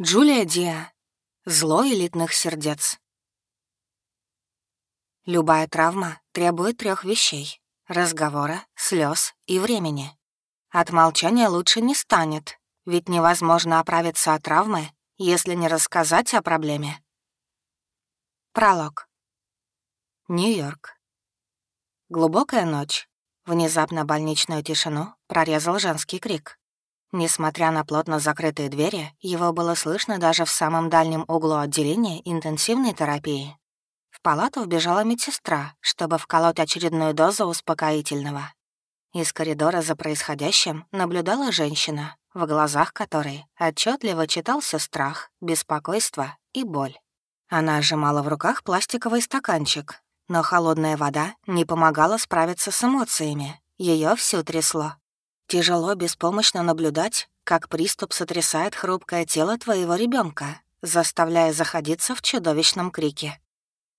Джулия Диа. Зло элитных сердец. Любая травма требует трех вещей — разговора, слез и времени. От молчания лучше не станет, ведь невозможно оправиться от травмы, если не рассказать о проблеме. Пролог. Нью-Йорк. Глубокая ночь. Внезапно больничную тишину прорезал женский крик. Несмотря на плотно закрытые двери, его было слышно даже в самом дальнем углу отделения интенсивной терапии. В палату вбежала медсестра, чтобы вколоть очередную дозу успокоительного. Из коридора за происходящим наблюдала женщина, в глазах которой отчетливо читался страх, беспокойство и боль. Она сжимала в руках пластиковый стаканчик, но холодная вода не помогала справиться с эмоциями. Ее всю трясло. Тяжело беспомощно наблюдать, как приступ сотрясает хрупкое тело твоего ребенка, заставляя заходиться в чудовищном крике.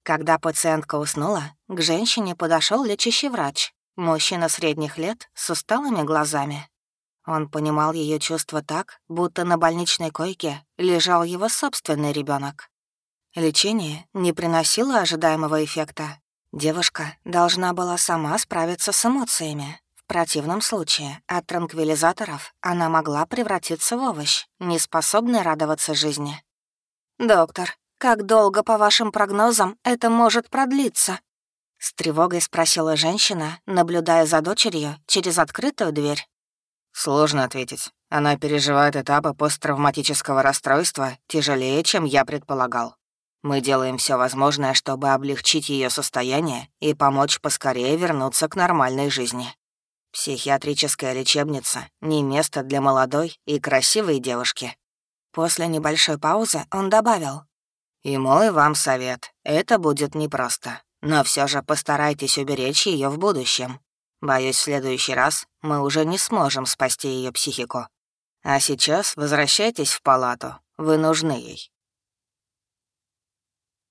Когда пациентка уснула, к женщине подошел лечащий врач, мужчина средних лет с усталыми глазами. Он понимал ее чувства так, будто на больничной койке лежал его собственный ребенок. Лечение не приносило ожидаемого эффекта. Девушка должна была сама справиться с эмоциями, противном случае от транквилизаторов она могла превратиться в овощ, не способный радоваться жизни. «Доктор, как долго, по вашим прогнозам, это может продлиться?» С тревогой спросила женщина, наблюдая за дочерью через открытую дверь. «Сложно ответить. Она переживает этапы посттравматического расстройства тяжелее, чем я предполагал. Мы делаем все возможное, чтобы облегчить ее состояние и помочь поскорее вернуться к нормальной жизни. Психиатрическая лечебница — не место для молодой и красивой девушки. После небольшой паузы он добавил. «И мой вам совет. Это будет непросто. Но все же постарайтесь уберечь ее в будущем. Боюсь, в следующий раз мы уже не сможем спасти ее психику. А сейчас возвращайтесь в палату. Вы нужны ей.